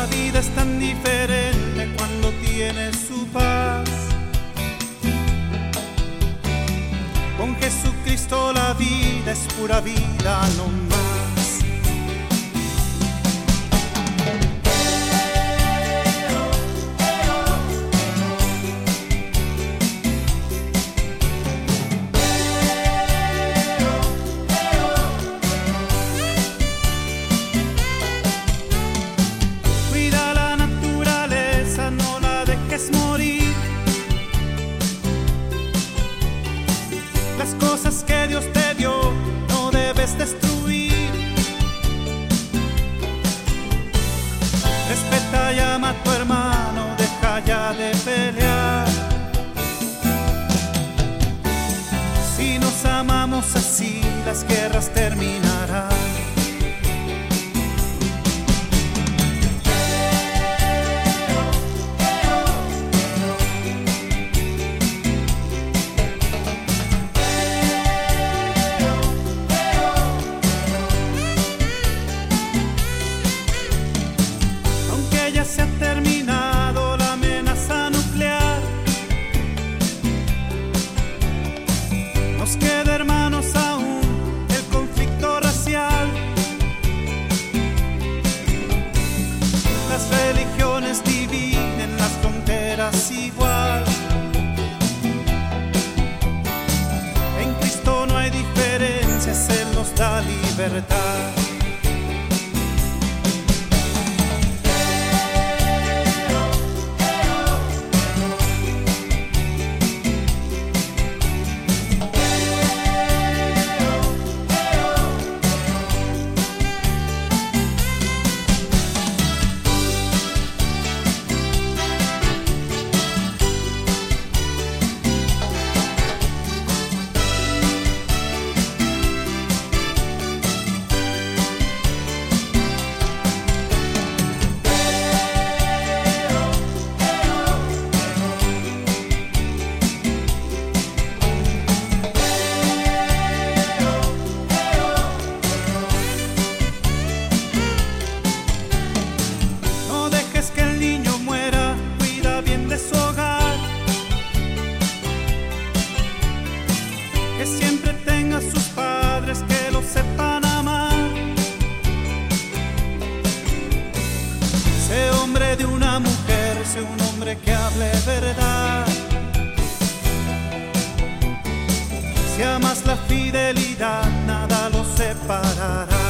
La vida es tan diferente cuando tiene su paz. Con Jesucristo la vida es pura vida, no más. Así, las guerras terminarán. aunque ya se ha terminado da de una mujer, sé un hombre que hable verdad. Si amas la fidelidad, nada lo separará.